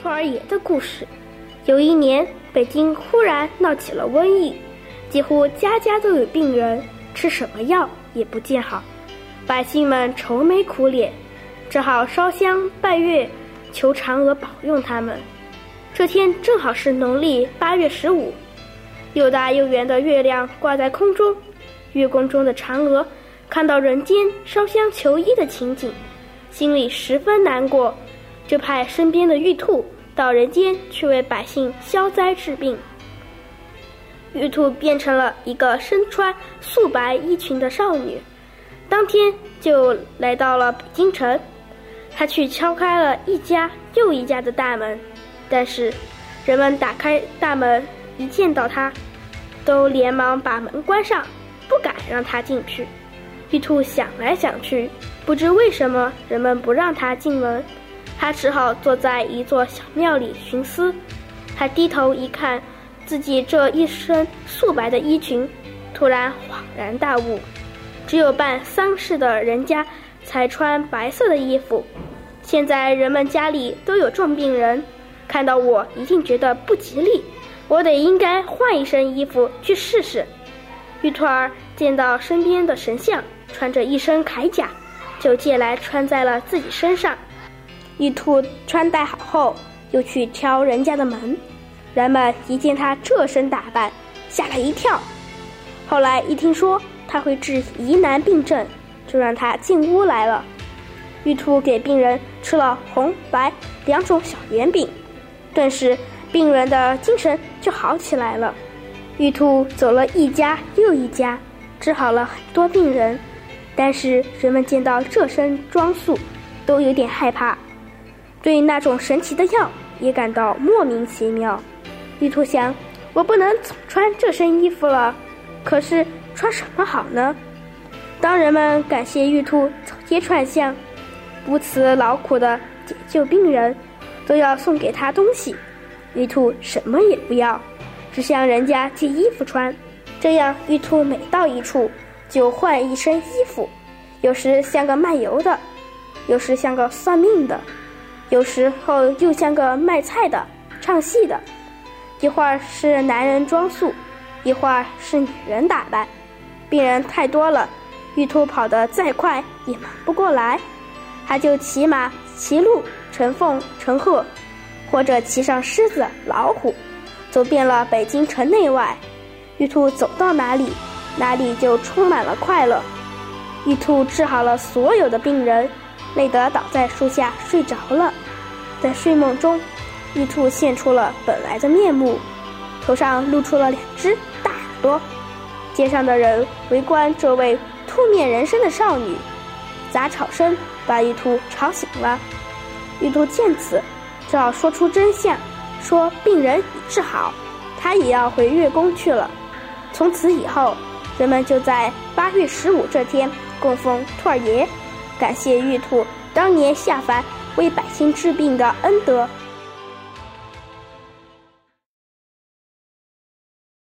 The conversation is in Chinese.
兔儿爷的故事。有一年，北京忽然闹起了瘟疫，几乎家家都有病人，吃什么药也不见好，百姓们愁眉苦脸，只好烧香拜月，求嫦娥保佑他们。这天正好是农历八月十五，又大又圆的月亮挂在空中，月宫中的嫦娥看到人间烧香求医的情景，心里十分难过，就派身边的玉兔。到人间去为百姓消灾治病。玉兔变成了一个身穿素白衣裙的少女，当天就来到了北京城。她去敲开了一家又一家的大门，但是人们打开大门一见到她，都连忙把门关上，不敢让她进去。玉兔想来想去，不知为什么人们不让她进门。他只好坐在一座小庙里寻思。他低头一看，自己这一身素白的衣裙，突然恍然大悟：只有办丧事的人家才穿白色的衣服。现在人们家里都有重病人，看到我一定觉得不吉利。我得应该换一身衣服去试试。玉兔儿见到身边的神像穿着一身铠甲，就借来穿在了自己身上。玉兔穿戴好后，又去敲人家的门。人们一见他这身打扮，吓了一跳。后来一听说他会治疑难病症，就让他进屋来了。玉兔给病人吃了红白两种小圆饼，顿时病人的精神就好起来了。玉兔走了一家又一家，治好了很多病人。但是人们见到这身装束，都有点害怕。对那种神奇的药也感到莫名其妙。玉兔想：我不能总穿这身衣服了，可是穿什么好呢？当人们感谢玉兔走街串巷，不辞劳苦的解救病人，都要送给他东西。玉兔什么也不要，只向人家借衣服穿。这样，玉兔每到一处就换一身衣服，有时像个卖油的，有时像个算命的。有时候又像个卖菜的、唱戏的，一会儿是男人装束，一会儿是女人打扮。病人太多了，玉兔跑得再快也忙不过来，他就骑马、骑鹿、乘凤、乘鹤，或者骑上狮子、老虎，走遍了北京城内外。玉兔走到哪里，哪里就充满了快乐。玉兔治好了所有的病人。累得倒在树下睡着了，在睡梦中，玉兔现出了本来的面目，头上露出了两只大耳朵。街上的人围观这位兔面人身的少女，杂吵声把玉兔吵醒了。玉兔见此，就要说出真相，说病人已治好，他也要回月宫去了。从此以后，人们就在八月十五这天供奉兔儿爷。感谢玉兔当年下凡为百姓治病的恩德。